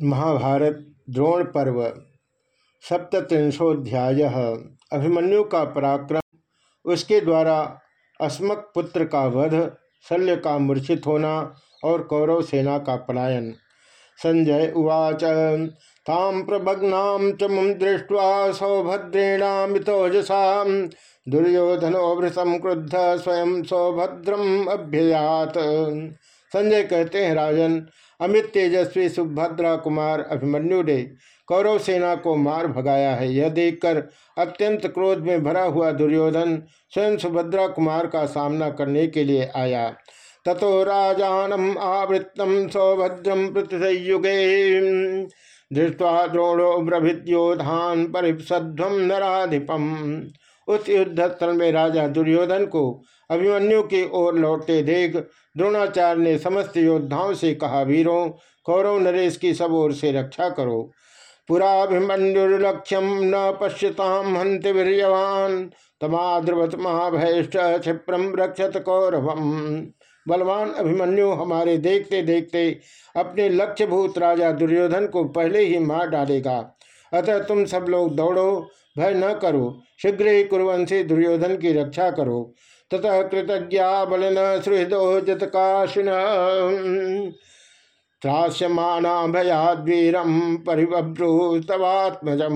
महाभारत द्रोण पर्व सप्तत्रिंशोध्याय अभिमन्यु का पराक्रम, उसके द्वारा अस्मक पुत्र का वध, शल्य का मूर्छित होना और कौरव सेना का पलायन। संजय उवाच ताम प्रभग्ना च मुम दृष्ट्वा सौभद्रेणामितोजसा दुर्योधनोभृतम क्रुद्ध स्वयं सौभद्रम अभ्ययात। संजय कहते हैं, राजन, अमित तेजस्वी, सुभद्रा कुमार, अभिमन्यु ने कौरव सेना को मार भगाया है। यह देखकर अत्यंत क्रोध में भरा हुआ दुर्योधन स्वयं सुभद्रा कुमार का सामना करने के लिए आया। ततो राजानम आवृत्तम सौभद्रम प्रतियुगे दृष्टवा द्रोणो ब्रभिद्योधान परिसध्वम नराधिपम। उस युद्ध स्थल में राजा दुर्योधन को अभिमन्यु की ओर लौटते देख द्रोणाचार्य ने समस्त योद्धाओं से कहा, वीरों, कौरव नरेश की सब ओर से रक्षा करो। पुराभिमन्युर्लक्ष्यम न पश्यताम हंत वीरवान तमाद्रवत महाभयष्ट क्षिप्रम रक्षत कौरवम। बलवान अभिमन्यु हमारे देखते देखते अपने लक्ष्यभूत राजा दुर्योधन को पहले ही मार डालेगा। अतः तुम सब लोग दौड़ो भय न करो। शीघ्र ही कुरवंशी दुर्योधन की रक्षा करो। ततः कृतज्ञा बलिन सुहृदो जतकाशिन त्रास्यमाना भयाद्वीरम परिवभ्रुतवात्मजम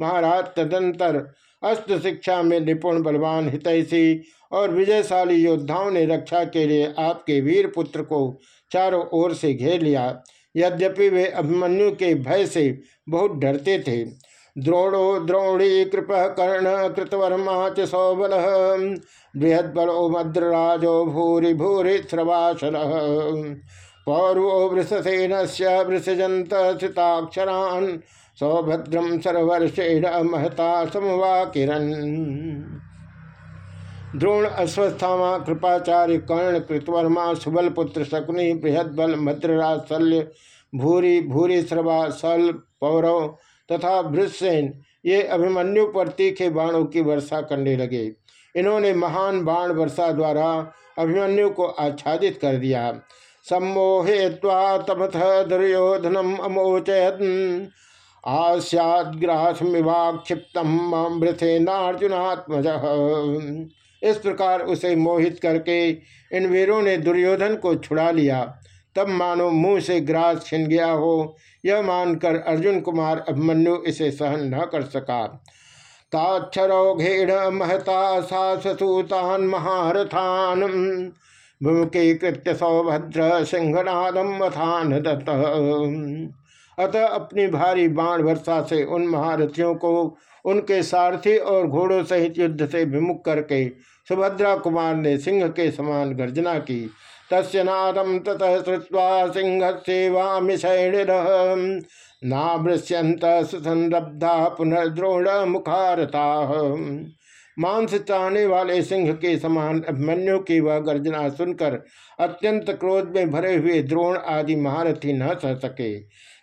महाराज तदंतर अस्त्र शिक्षा में निपुण बलवान हितैषी और विजयशाली योद्धाओं ने रक्षा के लिए आपके वीर पुत्र को चारों ओर से घेर लिया। यद्यपि वे अभिमन्यु के भय से बहुत डरते थे। द्रोणो, द्रोणी कृप कर्ण कृतवर्मा च सौबल बृहद्बलो मद्रराजो भूरि भूरि श्रवासल पौर्वो वृषसेन से वृषजंत स्थिताक्षरान् सौभद्रम सर्वर्षेण महता समवा किरण द्रोण, अश्वस्थामा, कृपाचार्य, कर्ण कृतवर्मा सुबल पुत्र शकुनि, बृहदबल मद्रराज शल्य, भूरी भूरी, श्रवा सल पौरव तथा भृषसेन ये अभिमन्यु पर तीखे बाणों की वर्षा करने लगे। इन्होंने महान बाण वर्षा द्वारा अभिमन्यु को आच्छादित कर दिया। सम्मोहे तमथ दुर्योधनम अमोचयत। आस्याग्रासमिवाक्षिप्तम नार्जुनात्मज। इस प्रकार उसे मोहित करके इन वीरों ने दुर्योधन को छुड़ा लिया। तब मानो मुँह से ग्रास छिन गया हो। यह मानकर अर्जुन कुमार अभिमन्यु इसे सहन न कर सका। ताक्षरोघेण महता सासूतान महारथान। भूमिके कृत्य सौभद्र सिंहनादम मथान दत्त। अतः अपनी भारी बाण वर्षा से उन महारथियों को उनके सारथी और घोड़ों सहित युद्ध से विमुख करके सुभद्रा कुमार ने सिंह के समान गर्जना की। तस्नादम ततः श्रुवा सिंह सेवामिशैण नाभृश्यंत सुसंरब्धा पुनर्द्रोण मुखारता मांस चाहने वाले सिंह के समान अभिमन्यु की वह गर्जना सुनकर अत्यंत क्रोध में भरे हुए द्रोण आदि महारथी न सह सके।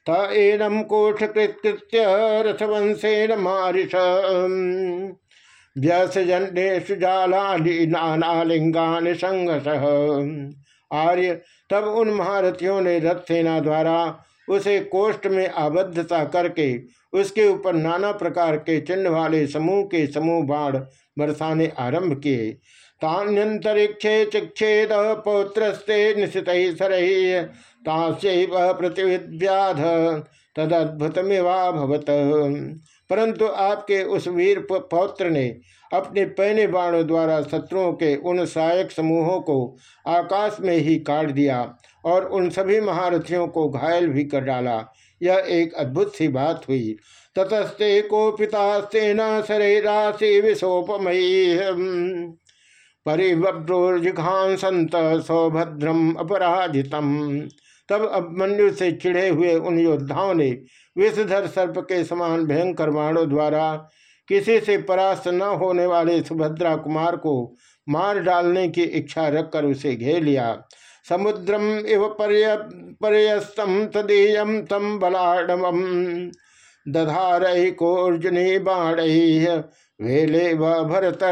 तम कोशकृत्य रथवंशेन मारिष। व्यसजन्ेषु जालाली नानालिंगान संघस आर्य, तब उन महारथियों ने रथ सेना द्वारा उसे कोष्ठ में आबद्धता करके उसके ऊपर नाना प्रकार के चिन्ह वाले समूह के समूह बाण बरसाने आरंभ किए। तान्यंतरिक्षे चिक्षेद पौत्रस्ते निशित सरही तास्व प्रतिव्याध तदद्भुतमिवाभवत। परंतु आपके उस वीर पौत्र ने अपने पहने बाणों द्वारा शत्रुओं के उन सहायक समूहों को आकाश में ही काट दिया और उन सभी महारथियों को घायल भी कर डाला। यह एक अद्भुत सी बात हुई। ततस्ते को पितास्ते न शरीराशि विशोपमयी परिव्रोजिघान संत सौभद्रम अपराजितम। तब अभिमन्यु से चिड़े हुए उन योद्धाओं ने विषधर सर्प के समान भयंकर बाणों द्वारा किसी से परास्त न होने वाले सुभद्रा कुमार को मार डालने की इच्छा रखकर उसे घेर लिया। समुद्रम इव पर्यस्तम तदीयम तम बलाडम दधार कोर्जनी बाण वेले व भरत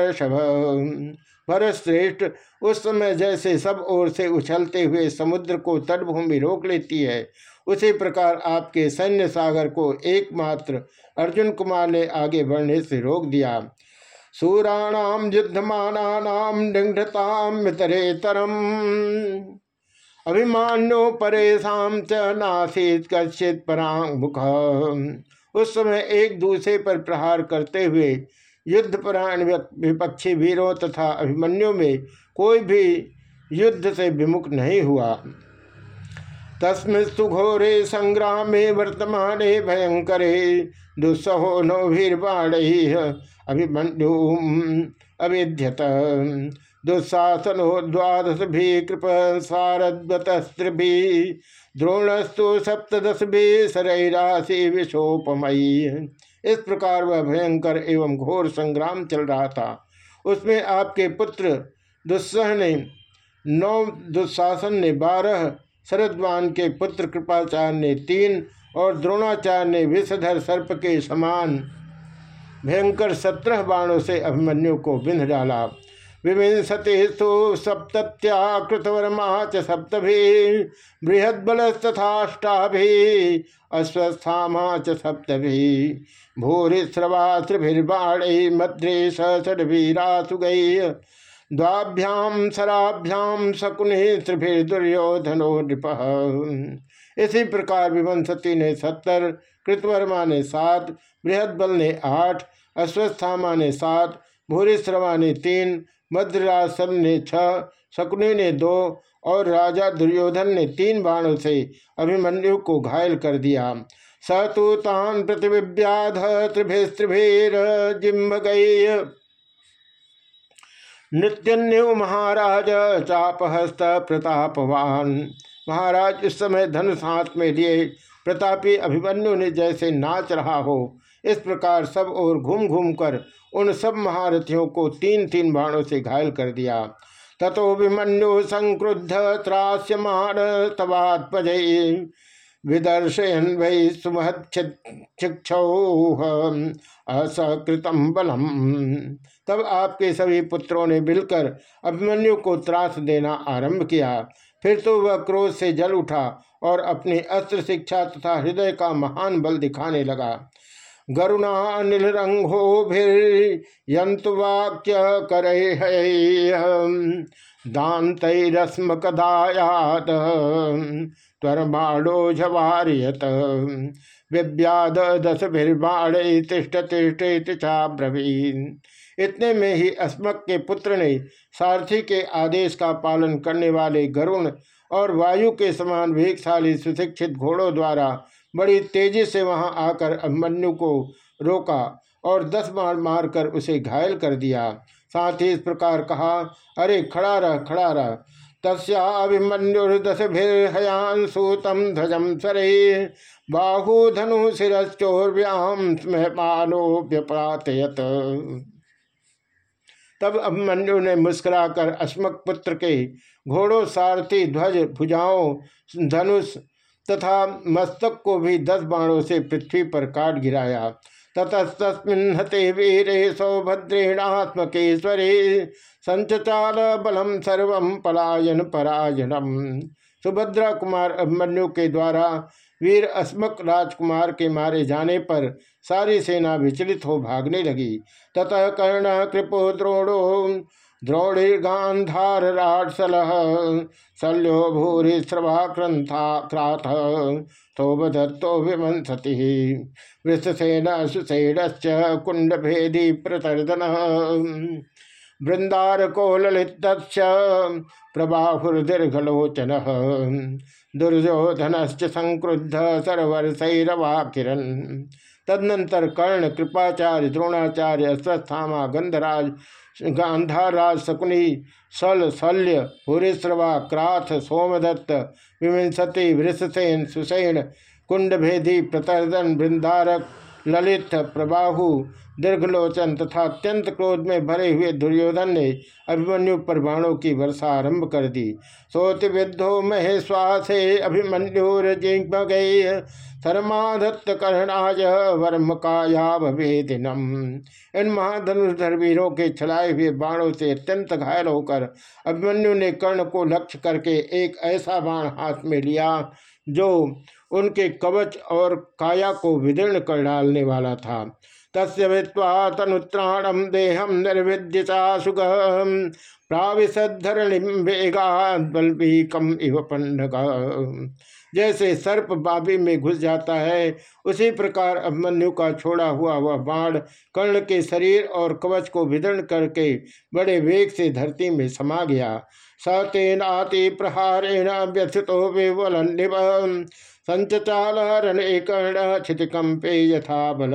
भरत श्रेष्ठ उस समय जैसे सब ओर से उछलते हुए समुद्र को तटभूमि रोक लेती है। उसी प्रकार आपके सैन्य सागर को एकमात्र अर्जुन कुमार ने आगे बढ़ने से रोक दिया। सूराणाम युद्धमानाम निघताम तरम अभिमान्यो परेशान च नासित कश्चित मुख उस समय एक दूसरे पर प्रहार करते हुए युद्ध परायण विपक्षी वीरों तथा अभिमन्यु में कोई भी युद्ध से विमुख नहीं हुआ। तस्मस्तु घोरे संग्राम वर्तमान भयंकरे, दुस्सहो नौभिर्बाण अभिमन्यु अविध्यत। दुस्साहसनो द्वादश भी कृप सारद्वतस्त्रि द्रोणस्तु सप्तश भी सरैराशि विशोपमयी इस प्रकार वह भयंकर एवं घोर संग्राम चल रहा था। उसमें आपके पुत्र दुस्सह ने, नौ दुशासन ने, बारह शरदवान के पुत्र कृपाचार्य ने, तीन और द्रोणाचार्य ने, विषधर सर्प के समान भयंकर सत्रह बाणों से अभिमन्यु को बिंध डाला। विविंशतिस्तु सप्तत्याकृतवर्मा च सप्तभि, बृहद्बलस्तथाष्टाभि, अश्वस्थामा च सप्तभि। भूरिस्रवा त्रिभिर्बाणै मद्रे षड्भिरासुगै द्वाभ्याम सराभ्याम शकुनि त्रिभिर्दुर्योधनो नृप। इसी प्रकार विवंशति ने सत्तर, कृतवर्मा ने सात बृहद ने आठ, अश्वस्थामा ने सात भूरिश्रवा ने तीन मद्रासन ने छह, शकुनि ने दो और राजा दुर्योधन ने तीन बाणों से अभिमन्यु को घायल कर दिया। स तो तान प्रतिव्याध त्रिभिस्त्रिभिर जिम्ब गई नृत्यन्यु महाराज चापहस्त प्रतापवान। महाराज, इस समय धनुष हाथ में लिए प्रतापी अभिमन्यु ने जैसे नाच रहा हो, इस प्रकार सब और घूम घूम कर उन सब महारथियों को तीन तीन बाणों से घायल कर दिया। तथो विमन्यु संक्रुद्ध त्रास्यमान तवात्मज विदर्शयन वै असकृतम बलम। तब आपके सभी पुत्रों ने मिलकर अभिमन्यु को त्रास देना आरंभ किया। फिर तो वह क्रोध से जल उठा और अपनी अस्त्र शिक्षा तथा हृदय का महान बल दिखाने लगा। गरुणा नील वाक्य करे दातरस्म कदायात त्वरमाणो झवारियत विव्याद दस भिर्बाण तिष्ट तिष्ट चाब्रवीन। इतने में ही अस्मक के पुत्र ने सारथी के आदेश का पालन करने वाले गरुण और वायु के समान वेगशाली सुशिक्षित घोड़ों द्वारा बड़ी तेज़ी से वहाँ आकर अभिमन्यु को रोका और दस बार मारकर उसे घायल कर दिया। साथ ही इस प्रकार कहा, अरे, खड़ा रह खड़ा रह। तस्भिर्दस सूतम ध्वजम सरे बाहु धनु शिरश्चोर्व्याम स्महमानोप्यपातयत तब अभिमन्यु ने मुस्कुराकर अस्मक पुत्र के घोड़ों सारथी ध्वज भुजाओं धनुष तथा मस्तक को भी दस बाणों से पृथ्वी पर काट गिराया। ततस्तस्मिन् हते वीरे सौभद्रेणात्मकेश्वरे संचाल बलम सर्व पलायन परायणम। सुभद्रा कुमार अभिमन्यु के द्वारा वीर अस्मक राजकुमार के मारे जाने पर सारी सेना विचलित हो भागने लगी। ततः कर्ण, कृपो, द्रोणो द्रोणिर्गांधारराटसल शल्यो भूरी स्रवा क्रंथा क्राथ तोबधत्तो विमंसति वृषसेन सुसेनश्च कुंडभेदी प्रतर्दन। बृंदारको ललित प्रबाहुर्दीर्घलोचन दुर्योधनश्च संक्रुद्ध सरवर्षरवा किरण तदनंतर कर्ण, कृपाचार्य, द्रोणाचार्य, अश्वस्थामा गंधराज गांधाराज शकुनी सल शल्य भूरिश्रवा क्राथ सोमदत्त विविंशति वृषसेन सुसैन कुंडभेदी प्रतर्दन वृंदारक ललित प्रबाहु दीर्घलोचन तथा अत्यंत क्रोध में भरे हुए दुर्योधन ने अभिमन्यु पर बाणों की वर्षा आरंभ कर दी। सोति विद्धो महेश्वासे अभिमन्युर्जिग गई धर्माधत्त कर्णाज वर्म काया भवेदिनम इन महाधनुर्धर वीरों के छलाए हुए बाणों से अत्यंत घायल होकर अभिमन्यु ने कर्ण को लक्ष्य करके एक ऐसा बाण हाथ में लिया, जो उनके कवच और काया को विदीर्ण कर डालने वाला था। तस्य वित्वा तनुत्राणम देहम निर्विद्य सुख प्राविशद्धरणिम वेगाबल्बीकम इव पंडक जैसे सर्प बाबी में घुस जाता है, उसी प्रकार अभिमन्यु का छोड़ा हुआ वह बाण कर्ण के शरीर और कवच को विदर्ण करके बड़े वेग से धरती में समा गया। सतेनाति प्रहारेण व्यथितो विवलन्निव संचाल रणे कर्ण क्षितिकंपे यथा बल।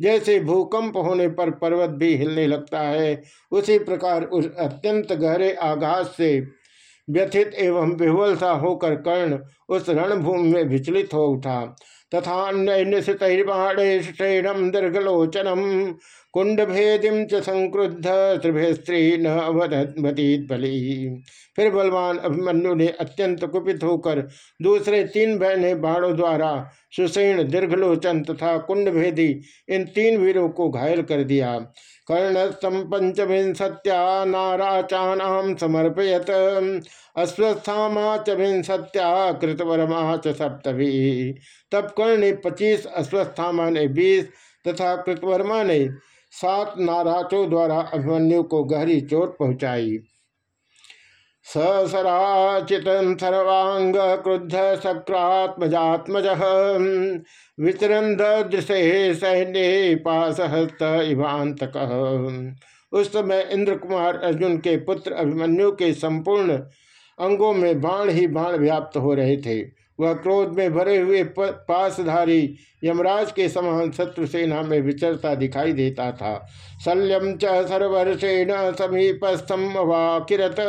जैसे भूकंप होने पर पर्वत भी हिलने लगता है, उसी प्रकार उस अत्यंत गहरे आघात से व्यथित एवं विह्वल सा होकर कर्ण उस रणभूमि में विचलित हो उठा। तथा निशितैर्बाणेष्ठेणम दीर्घलोचनम कुंड भेदिम च संक्रुद्ध त्रिभे न बली फिर बलवान अभिमन्यु ने अत्यंत कुपित होकर दूसरे तीन बहने बाणों द्वारा सुसेण दीर्घलोचन तथा कुंडभेदी इन तीन वीरों को घायल कर दिया। कर्णस्तम पंचविंशत्या नाराचानाम समर्पयत। अश्वस्थामा च विंशत्या कृतवर्मा च सप्तभी तब कर्ण ने पच्चीस अश्वस्थामा ने बीस तथा कृतवर्मा ने सात नाराचों द्वारा अभिमन्यु को गहरी चोट पहुंचाई। ससराचित सर्वांग क्रुद्ध सक्रात्मजात्मज विचर दृशे सैन्य पासहस्त इवांतक उस समय इंद्र कुमार अर्जुन के पुत्र अभिमन्यु के संपूर्ण अंगों में बाण ही बाण व्याप्त हो रहे थे। वह क्रोध में भरे हुए पासधारी यमराज के समान शत्रु सेना में विचरता दिखाई देता था। शल्यम च सर्वर्षेण समीपस्थम वाकिरत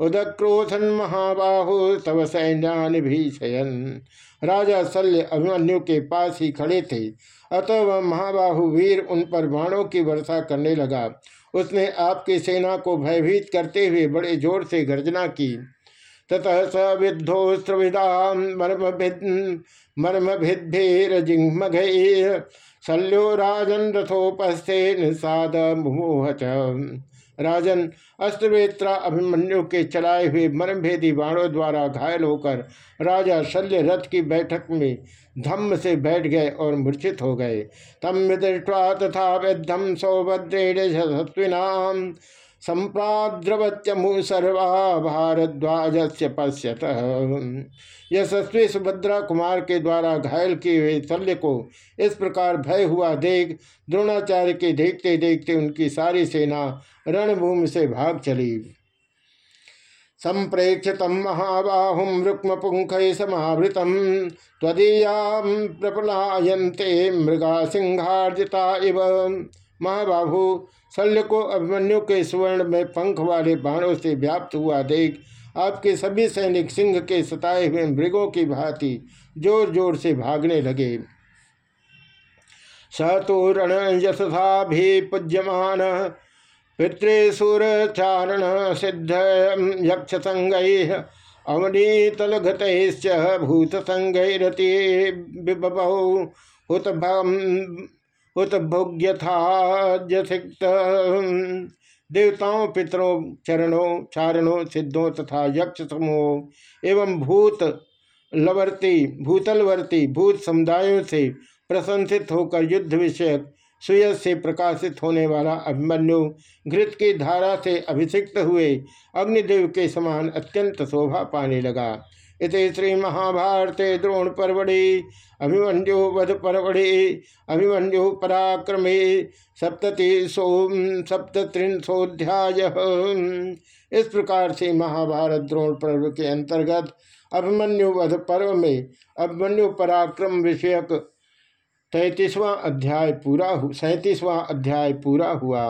उदक्रोधन महाबाहु, तव सैन्यान भीषयन। राजा शल्य अभिमन्यु के पास ही खड़े थे। अतः वह महाबाहु वीर उन पर बाणों की वर्षा करने लगा। उसने आपकी सेना को भयभीत करते हुए बड़े ज़ोर से गर्जना की। ततः स मर्म भिद्भिजिघ्मघ शल्यो राजन रथोपस्थे निषाद मुह राजन अस्त्रवेत्रा अभिमन्यु के चलाए हुए मर्मभेदी बाणों द्वारा घायल होकर राजा शल्य रथ की बैठक में धम्म से बैठ गए और मूर्छित हो गए। तम दृष्टवा तथा विद्धम सौभद्रेण संप्राद्रवत्यमु सर्वा भारद्वाज से पश्यत। यशस्वी सुभद्रा कुमार के द्वारा घायल किए हुए शल्य को इस प्रकार भय हुआ देख, द्रोणाचार्य के देखते देखते उनकी सारी सेना रणभूमि से भाग चली। संप्रेक्षित महाबाहुम रुक्म पुंख समावृत तदीया प्रपलायन्ते मृगा सिंहार्जिता इव। महाबाहु शल्य को अभिमन्यु के स्वर्ण में पंख वाले बाणों से व्याप्त हुआ देख, आपके सभी सैनिक सिंह के सताए हुए मृगों की भांति ज़ोर ज़ोर से भागने लगे। स तो रण यशा भी पूज्यमान, पितृसुर चारण सिद्ध यक्ष संग अवनीतलगत भूत संगरती हुत उत भोग्यथाजसिक्त देवताओं, पितरों, चरणों, चारणों, सिद्धों तथा यक्ष समूह एवं भूत लवर्ती, भूतलवर्ती, भूत समुदायों से प्रशंसित होकर युद्ध विषयक सुय से प्रकाशित होने वाला अभिमन्यु घृत की धारा से अभिषिक्त हुए अग्निदेव के समान अत्यंत शोभा पाने लगा। इत श्री महाभारते द्रोण परवड़ी अभिमन्यु वध परवड़ी अभिमन्यु पराक्रमे सप्तति सो सप्तत्रिशोध्याय इस प्रकार से महाभारत द्रोण पर्व के अंतर्गत अभिमन्यु वध पर्व में अभिमन्यु पराक्रम विषयक तैतीसवां अध्याय पूरा सैतीसवां अध्याय पूरा हुआ।